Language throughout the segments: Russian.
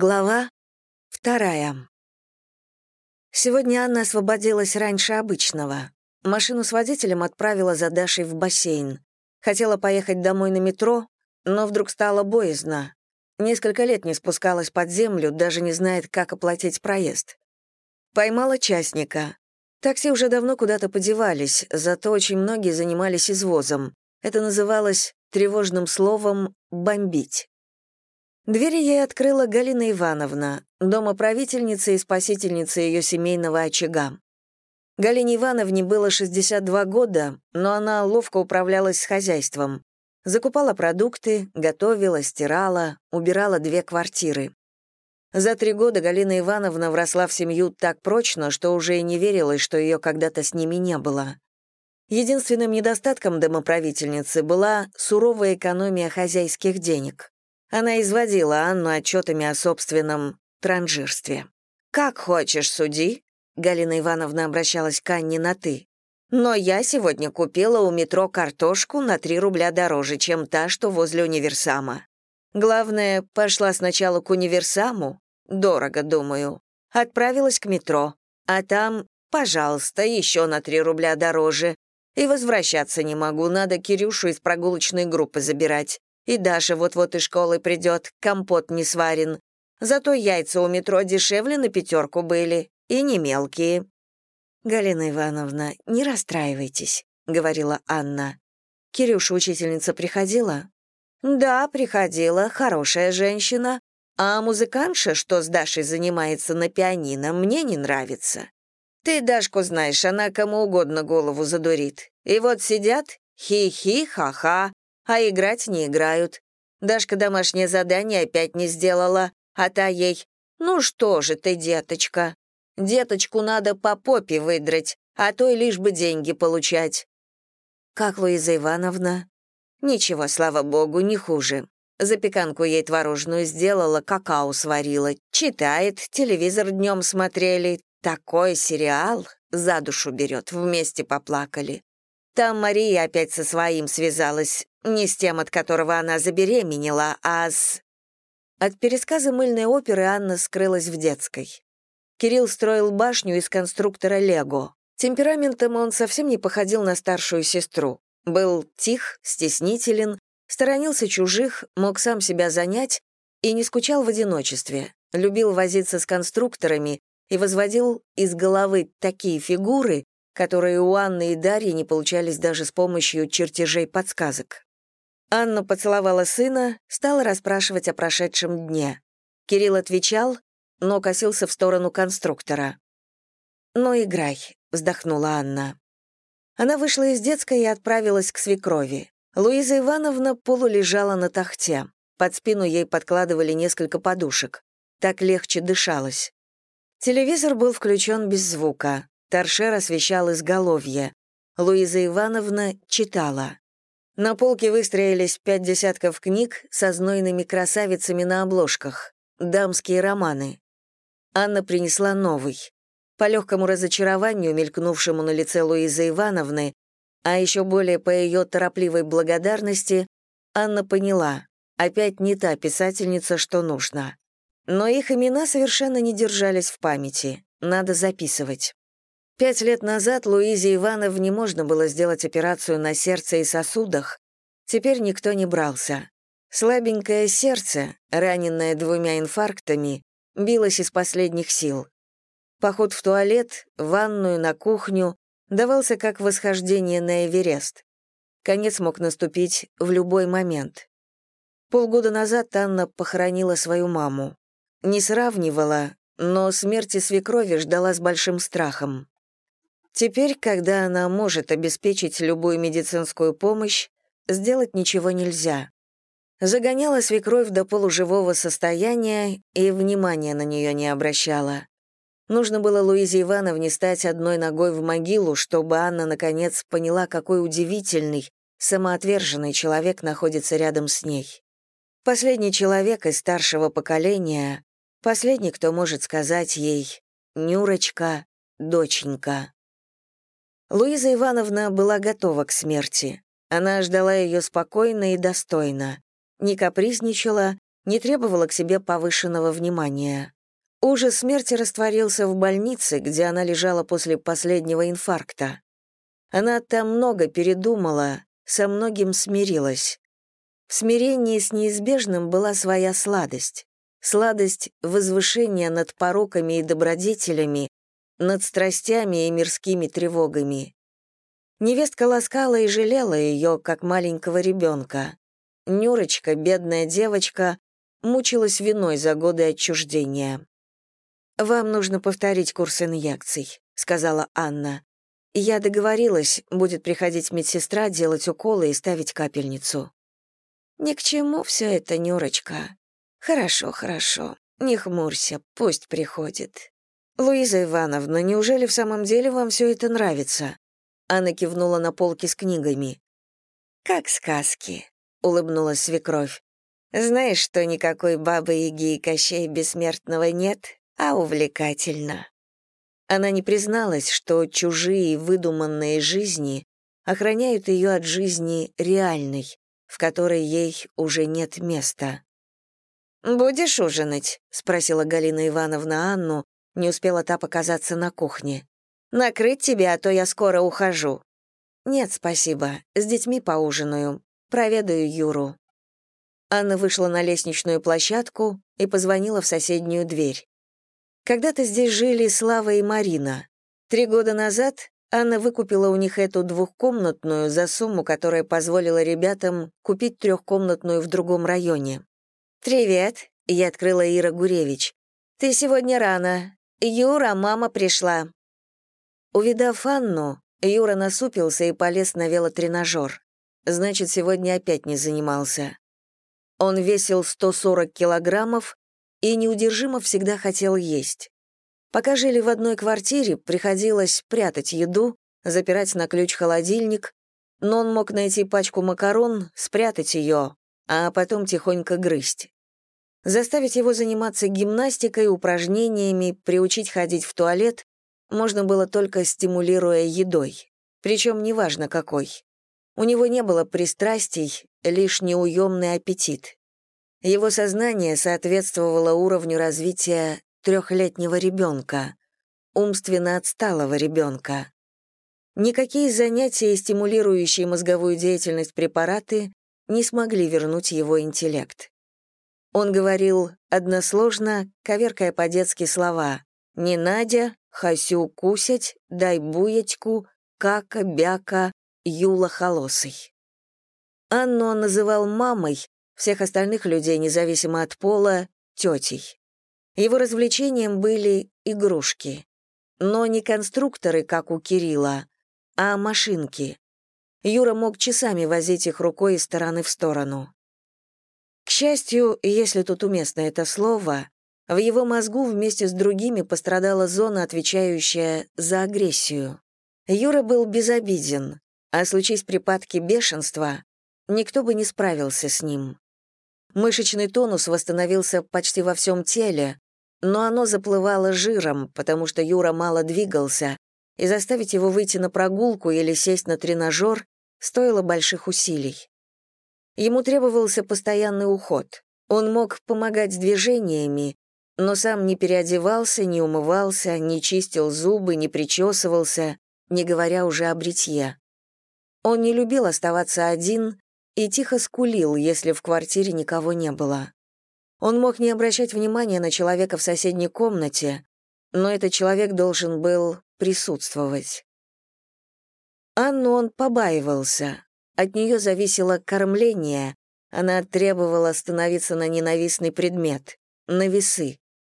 Глава вторая. Сегодня Анна освободилась раньше обычного. Машину с водителем отправила за Дашей в бассейн. Хотела поехать домой на метро, но вдруг стало боязно. Несколько лет не спускалась под землю, даже не знает, как оплатить проезд. Поймала частника. Такси уже давно куда-то подевались, зато очень многие занимались извозом. Это называлось тревожным словом «бомбить». Двери ей открыла Галина Ивановна, домоправительница и спасительница ее семейного очага. Галине Ивановне было 62 года, но она ловко управлялась с хозяйством. Закупала продукты, готовила, стирала, убирала две квартиры. За три года Галина Ивановна вросла в семью так прочно, что уже и не верилось, что ее когда-то с ними не было. Единственным недостатком домоправительницы была суровая экономия хозяйских денег. Она изводила Анну отчетами о собственном транжирстве. «Как хочешь, суди», — Галина Ивановна обращалась к Анне на «ты». «Но я сегодня купила у метро картошку на 3 рубля дороже, чем та, что возле универсама. Главное, пошла сначала к универсаму, дорого, думаю, отправилась к метро, а там, пожалуйста, еще на 3 рубля дороже, и возвращаться не могу, надо Кирюшу из прогулочной группы забирать. И Даша вот-вот из школы придет, компот не сварен. Зато яйца у метро дешевле на пятерку были, и не мелкие». «Галина Ивановна, не расстраивайтесь», — говорила Анна. «Кирюша, учительница, приходила?» «Да, приходила, хорошая женщина. А музыкантша, что с Дашей занимается на пианино, мне не нравится. Ты Дашку знаешь, она кому угодно голову задурит. И вот сидят, хи-хи, ха-ха, а играть не играют. Дашка домашнее задание опять не сделала, а та ей «Ну что же ты, деточка? Деточку надо по попе выдрать, а то и лишь бы деньги получать». «Как Луиза Ивановна?» «Ничего, слава богу, не хуже. Запеканку ей творожную сделала, какао сварила. Читает, телевизор днем смотрели. Такой сериал за душу берет, вместе поплакали. Там Мария опять со своим связалась, не с тем, от которого она забеременела, а с... От пересказа мыльной оперы Анна скрылась в детской. Кирилл строил башню из конструктора «Лего». Темпераментом он совсем не походил на старшую сестру. Был тих, стеснителен, сторонился чужих, мог сам себя занять и не скучал в одиночестве, любил возиться с конструкторами и возводил из головы такие фигуры, которые у Анны и Дарьи не получались даже с помощью чертежей подсказок. Анна поцеловала сына, стала расспрашивать о прошедшем дне. Кирилл отвечал, но косился в сторону конструктора. «Ну, играй», — вздохнула Анна. Она вышла из детской и отправилась к свекрови. Луиза Ивановна полулежала на тахте. Под спину ей подкладывали несколько подушек. Так легче дышалось. Телевизор был включен без звука. Торшер освещал изголовье. Луиза Ивановна читала. На полке выстроились пять десятков книг со знойными красавицами на обложках. Дамские романы. Анна принесла новый. По легкому разочарованию, мелькнувшему на лице Луизы Ивановны, а еще более по ее торопливой благодарности, Анна поняла, опять не та писательница, что нужно. Но их имена совершенно не держались в памяти, надо записывать. Пять лет назад Луизе Ивановне можно было сделать операцию на сердце и сосудах. Теперь никто не брался. Слабенькое сердце, раненное двумя инфарктами, билось из последних сил. Поход в туалет, ванную, на кухню давался как восхождение на Эверест. Конец мог наступить в любой момент. Полгода назад Анна похоронила свою маму. Не сравнивала, но смерти свекрови ждала с большим страхом. Теперь, когда она может обеспечить любую медицинскую помощь, сделать ничего нельзя. Загоняла свекровь до полуживого состояния и внимания на нее не обращала. Нужно было Луизе Ивановне стать одной ногой в могилу, чтобы Анна, наконец, поняла, какой удивительный, самоотверженный человек находится рядом с ней. Последний человек из старшего поколения, последний, кто может сказать ей «Нюрочка, доченька». Луиза Ивановна была готова к смерти. Она ждала ее спокойно и достойно, не капризничала, не требовала к себе повышенного внимания. Ужас смерти растворился в больнице, где она лежала после последнего инфаркта. Она там много передумала, со многим смирилась. В смирении с неизбежным была своя сладость. Сладость возвышения над пороками и добродетелями, над страстями и мирскими тревогами. Невестка ласкала и жалела ее, как маленького ребенка. Нюрочка, бедная девочка, мучилась виной за годы отчуждения. «Вам нужно повторить курс инъекций», — сказала Анна. «Я договорилась, будет приходить медсестра делать уколы и ставить капельницу». «Ни к чему все это, Нюрочка. Хорошо, хорошо. Не хмурься, пусть приходит». «Луиза Ивановна, неужели в самом деле вам все это нравится?» Анна кивнула на полки с книгами. «Как сказки», — улыбнулась свекровь. «Знаешь, что никакой бабы-яги и Кощей Бессмертного нет?» а увлекательно. Она не призналась, что чужие выдуманные жизни охраняют ее от жизни реальной, в которой ей уже нет места. «Будешь ужинать?» — спросила Галина Ивановна Анну, не успела та показаться на кухне. «Накрыть тебе, а то я скоро ухожу». «Нет, спасибо. С детьми поужинаю. Проведаю Юру». Анна вышла на лестничную площадку и позвонила в соседнюю дверь. Когда-то здесь жили Слава и Марина. Три года назад Анна выкупила у них эту двухкомнатную за сумму, которая позволила ребятам купить трехкомнатную в другом районе. «Привет», — я открыла Ира Гуревич. «Ты сегодня рано. Юра, мама пришла». Увидав Анну, Юра насупился и полез на велотренажер. Значит, сегодня опять не занимался. Он весил 140 килограммов и неудержимо всегда хотел есть. Пока жили в одной квартире, приходилось прятать еду, запирать на ключ холодильник, но он мог найти пачку макарон, спрятать ее, а потом тихонько грызть. Заставить его заниматься гимнастикой, упражнениями, приучить ходить в туалет можно было только стимулируя едой, причем неважно какой. У него не было пристрастий, лишь неуемный аппетит. Его сознание соответствовало уровню развития трехлетнего ребенка, умственно отсталого ребенка. Никакие занятия, стимулирующие мозговую деятельность препараты, не смогли вернуть его интеллект. Он говорил односложно, коверкая по-детски слова «не Надя», «хасю кусять», «дай буятьку», «кака», «бяка», «юла холосый». Анну он называл мамой, всех остальных людей, независимо от пола, тетей. Его развлечением были игрушки. Но не конструкторы, как у Кирилла, а машинки. Юра мог часами возить их рукой из стороны в сторону. К счастью, если тут уместно это слово, в его мозгу вместе с другими пострадала зона, отвечающая за агрессию. Юра был безобиден, а случись припадки бешенства, никто бы не справился с ним. Мышечный тонус восстановился почти во всем теле, но оно заплывало жиром, потому что Юра мало двигался, и заставить его выйти на прогулку или сесть на тренажер стоило больших усилий. Ему требовался постоянный уход. Он мог помогать с движениями, но сам не переодевался, не умывался, не чистил зубы, не причесывался, не говоря уже о бритье. Он не любил оставаться один и тихо скулил, если в квартире никого не было. Он мог не обращать внимания на человека в соседней комнате, но этот человек должен был присутствовать. Анну он побаивался. От нее зависело кормление, она требовала становиться на ненавистный предмет, на весы,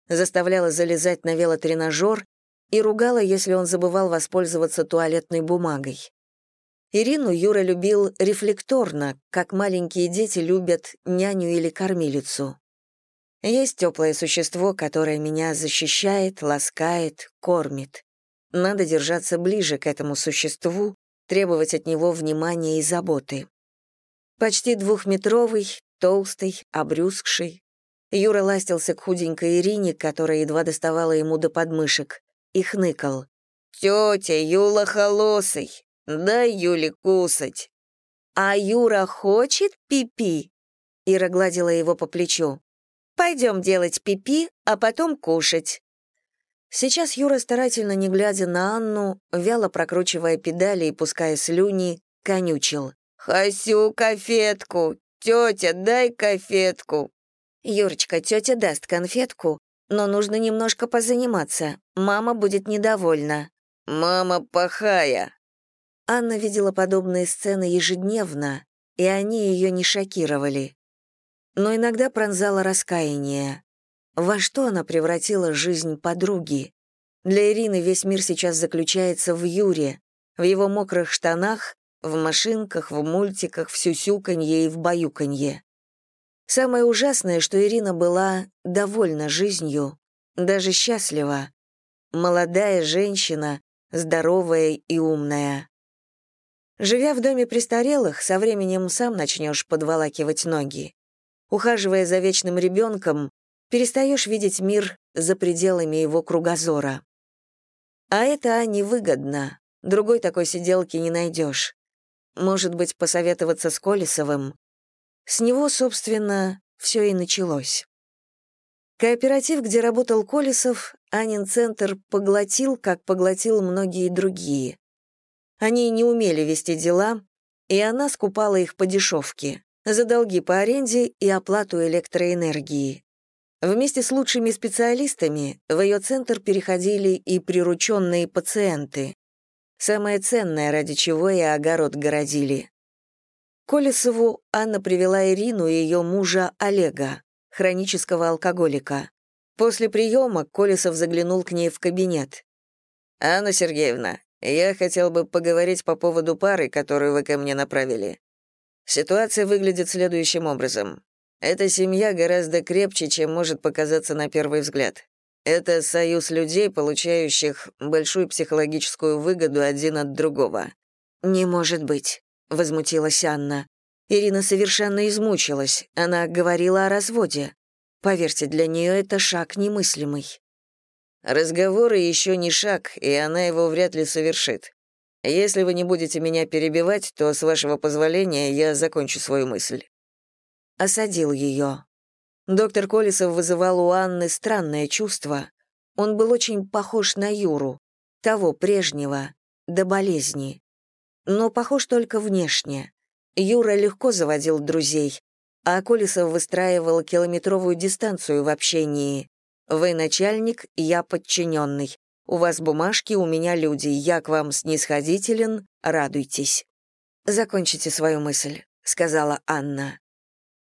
заставляла залезать на велотренажер и ругала, если он забывал воспользоваться туалетной бумагой. Ирину Юра любил рефлекторно, как маленькие дети любят няню или кормилицу. Есть теплое существо, которое меня защищает, ласкает, кормит. Надо держаться ближе к этому существу, требовать от него внимания и заботы. Почти двухметровый, толстый, обрюзгший. Юра ластился к худенькой Ирине, которая едва доставала ему до подмышек, и хныкал. «Тетя Юла Холосый, Дай Юле кусать. А Юра хочет пипи? -пи? Ира гладила его по плечу. Пойдем делать пипи, а потом кушать». Сейчас Юра, старательно не глядя на Анну, вяло прокручивая педали и пуская слюни, конючил. «Хасю конфетку! Тетя, дай конфетку!» «Юрочка, тетя даст конфетку, но нужно немножко позаниматься. Мама будет недовольна». «Мама плохая». Анна видела подобные сцены ежедневно, и они ее не шокировали. Но иногда пронзало раскаяние. Во что она превратила жизнь подруги? Для Ирины весь мир сейчас заключается в Юре, в его мокрых штанах, в машинках, в мультиках, в сюсюканье и в баюканье. Самое ужасное, что Ирина была довольна жизнью, даже счастлива. Молодая женщина, здоровая и умная. Живя в доме престарелых, со временем сам начнешь подволакивать ноги. Ухаживая за вечным ребенком, перестаешь видеть мир за пределами его кругозора. А это невыгодно, другой такой сиделки не найдешь. Может быть, посоветоваться с Колесовым? С него, собственно, все и началось. Кооператив, где работал Колесов, Анин центр поглотил, как поглотил многие другие. Они не умели вести дела, и она скупала их по дешевке, за долги по аренде и оплату электроэнергии. Вместе с лучшими специалистами в ее центр переходили и прирученные пациенты. Самое ценное, ради чего и огород городили. Колесову Анна привела Ирину и ее мужа Олега, хронического алкоголика. После приема Колесов заглянул к ней в кабинет. «Анна Сергеевна, я хотел бы поговорить по поводу пары, которую вы ко мне направили. Ситуация выглядит следующим образом. Эта семья гораздо крепче, чем может показаться на первый взгляд. Это союз людей, получающих большую психологическую выгоду один от другого. «Не может быть», — возмутилась Анна. Ирина совершенно измучилась, она говорила о разводе. Поверьте, для нее это шаг немыслимый. Разговоры еще не шаг, и она его вряд ли совершит. Если вы не будете меня перебивать, то, с вашего позволения, я закончу свою мысль. Осадил ее. Доктор Колесов вызывал у Анны странное чувство. Он был очень похож на Юру, того прежнего, до болезни. Но похож только внешне. Юра легко заводил друзей, а Колесов выстраивал километровую дистанцию в общении. Вы начальник, я подчиненный. У вас бумажки, у меня люди, я к вам снисходителен, радуйтесь. Закончите свою мысль, сказала Анна.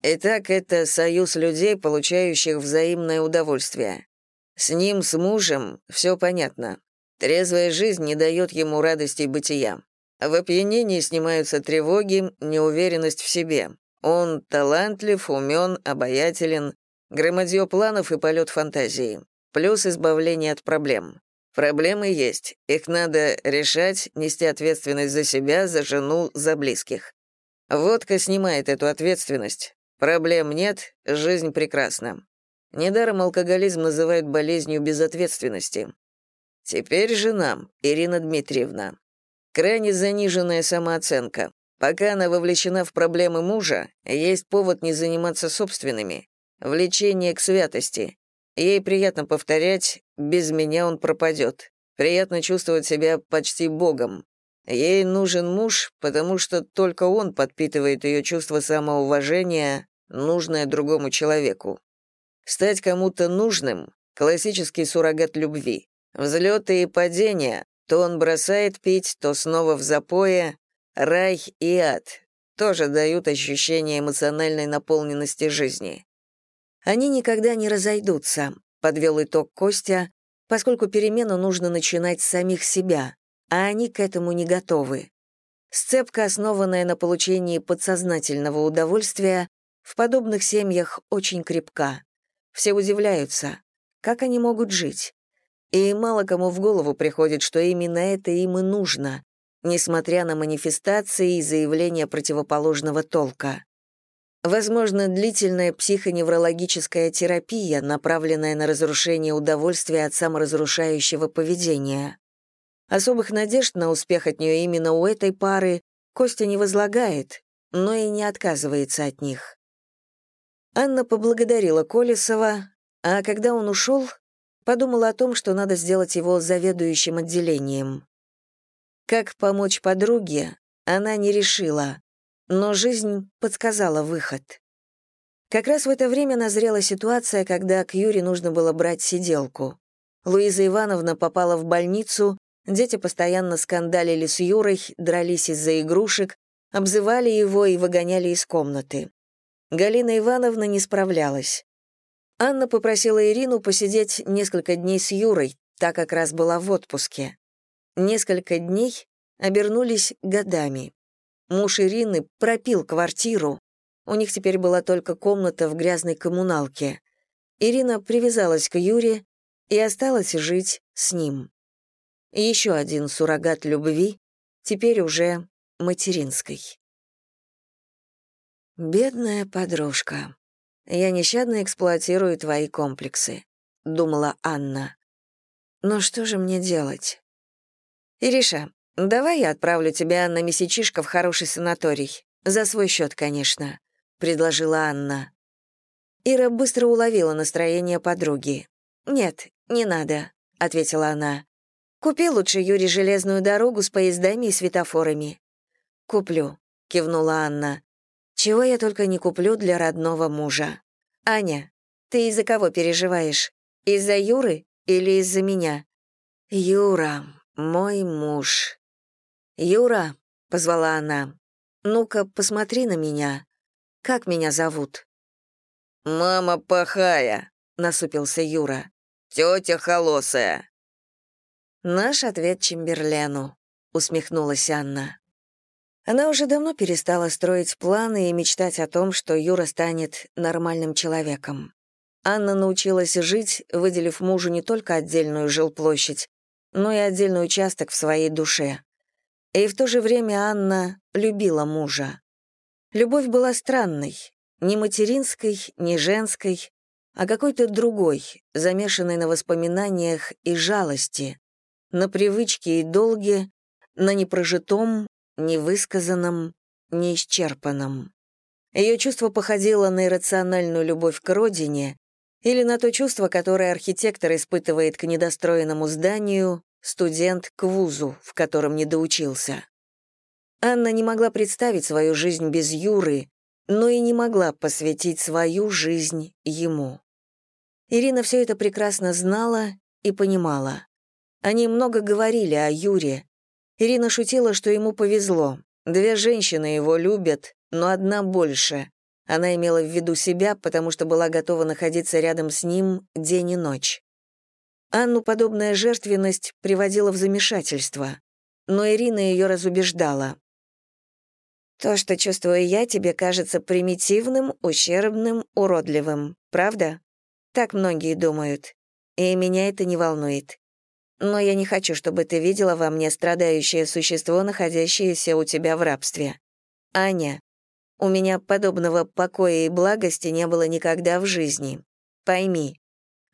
Итак, это союз людей, получающих взаимное удовольствие. С ним, с мужем, все понятно. Трезвая жизнь не дает ему радости бытия. В опьянении снимаются тревоги, неуверенность в себе. Он талантлив, умен, обаятелен, Громадье планов и полет фантазии. Плюс избавление от проблем. Проблемы есть. Их надо решать, нести ответственность за себя, за жену, за близких. Водка снимает эту ответственность. Проблем нет, жизнь прекрасна. Недаром алкоголизм называют болезнью безответственности. Теперь жена, Ирина Дмитриевна. Крайне заниженная самооценка. Пока она вовлечена в проблемы мужа, есть повод не заниматься собственными. Влечение к святости. Ей приятно повторять «без меня он пропадет». Приятно чувствовать себя почти богом. Ей нужен муж, потому что только он подпитывает ее чувство самоуважения, нужное другому человеку. Стать кому-то нужным — классический суррогат любви. Взлеты и падения, то он бросает пить, то снова в запое, рай и ад тоже дают ощущение эмоциональной наполненности жизни. Они никогда не разойдутся, подвел итог Костя, поскольку перемену нужно начинать с самих себя, а они к этому не готовы. Сцепка, основанная на получении подсознательного удовольствия, в подобных семьях очень крепка. Все удивляются, как они могут жить. И мало кому в голову приходит, что именно это им и нужно, несмотря на манифестации и заявления противоположного толка. Возможно, длительная психоневрологическая терапия, направленная на разрушение удовольствия от саморазрушающего поведения. Особых надежд на успех от нее именно у этой пары Костя не возлагает, но и не отказывается от них. Анна поблагодарила Колесова, а когда он ушел, подумала о том, что надо сделать его заведующим отделением. Как помочь подруге, она не решила, но жизнь подсказала выход. Как раз в это время назрела ситуация, когда к Юре нужно было брать сиделку. Луиза Ивановна попала в больницу, дети постоянно скандалили с Юрой, дрались из-за игрушек, обзывали его и выгоняли из комнаты. Галина Ивановна не справлялась. Анна попросила Ирину посидеть несколько дней с Юрой, так как раз была в отпуске. Несколько дней обернулись годами. Муж Ирины пропил квартиру, у них теперь была только комната в грязной коммуналке. Ирина привязалась к Юре и осталась жить с ним. Еще один суррогат любви, теперь уже материнской. «Бедная подружка, я нещадно эксплуатирую твои комплексы», — думала Анна. «Но что же мне делать?» «Ириша, давай я отправлю тебя на месячишко в хороший санаторий. За свой счет, конечно. — предложила Анна. Ира быстро уловила настроение подруги. «Нет, не надо», — ответила она. «Купи лучше Юре железную дорогу с поездами и светофорами». «Куплю», — кивнула Анна. «Чего я только не куплю для родного мужа». «Аня, ты из-за кого переживаешь? Из-за Юры или из-за меня?» «Юра, мой муж». «Юра», — позвала она, — «ну-ка, посмотри на меня». Как меня зовут?» «Мама пахая», — насупился Юра. «Тетя холосая». «Наш ответ Чемберлену», — усмехнулась Анна. Она уже давно перестала строить планы и мечтать о том, что Юра станет нормальным человеком. Анна научилась жить, выделив мужу не только отдельную жилплощадь, но и отдельный участок в своей душе. И в то же время Анна любила мужа. Любовь была странной, не материнской, не женской, а какой-то другой, замешанной на воспоминаниях и жалости, на привычке и долге, на непрожитом, невысказанном, неисчерпанном. Ее чувство походило на иррациональную любовь к родине или на то чувство, которое архитектор испытывает к недостроенному зданию, студент к вузу, в котором не доучился. Анна не могла представить свою жизнь без Юры, но и не могла посвятить свою жизнь ему. Ирина все это прекрасно знала и понимала. Они много говорили о Юре. Ирина шутила, что ему повезло. Две женщины его любят, но одна больше. Она имела в виду себя, потому что была готова находиться рядом с ним день и ночь. Анну подобная жертвенность приводила в замешательство, но Ирина ее разубеждала. То, что чувствую я, тебе кажется примитивным, ущербным, уродливым, правда? Так многие думают. И меня это не волнует. Но я не хочу, чтобы ты видела во мне страдающее существо, находящееся у тебя в рабстве. Аня, у меня подобного покоя и благости не было никогда в жизни. Пойми,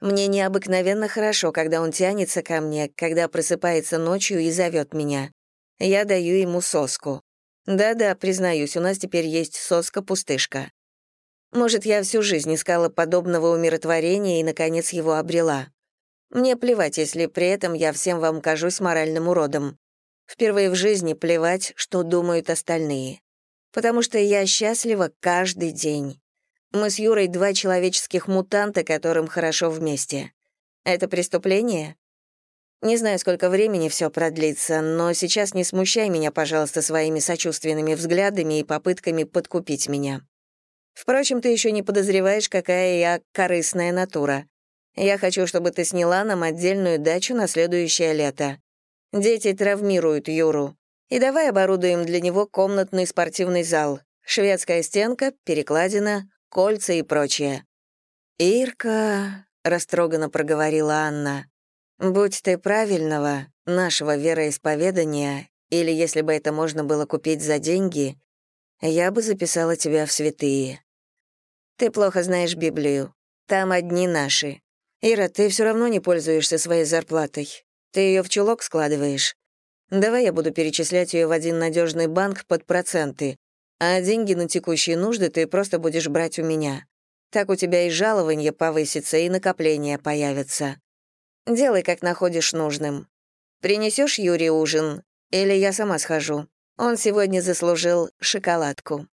мне необыкновенно хорошо, когда он тянется ко мне, когда просыпается ночью и зовет меня. Я даю ему соску. Да-да, признаюсь, у нас теперь есть соска-пустышка. Может, я всю жизнь искала подобного умиротворения и, наконец, его обрела. Мне плевать, если при этом я всем вам кажусь моральным уродом. Впервые в жизни плевать, что думают остальные. Потому что я счастлива каждый день. Мы с Юрой два человеческих мутанта, которым хорошо вместе. Это преступление? Не знаю, сколько времени все продлится, но сейчас не смущай меня, пожалуйста, своими сочувственными взглядами и попытками подкупить меня. Впрочем, ты еще не подозреваешь, какая я корыстная натура. Я хочу, чтобы ты сняла нам отдельную дачу на следующее лето. Дети травмируют Юру. И давай оборудуем для него комнатный спортивный зал. Шведская стенка, перекладина, кольца и прочее. «Ирка», — растроганно проговорила Анна, Будь ты правильного, нашего вероисповедания, или если бы это можно было купить за деньги, я бы записала тебя в святые. Ты плохо знаешь Библию. Там одни наши. Ира, ты все равно не пользуешься своей зарплатой. Ты ее в чулок складываешь. Давай я буду перечислять ее в один надежный банк под проценты, а деньги на текущие нужды ты просто будешь брать у меня. Так у тебя и жалование повысится, и накопление появится. Делай, как находишь нужным. Принесешь Юре ужин? Или я сама схожу? Он сегодня заслужил шоколадку».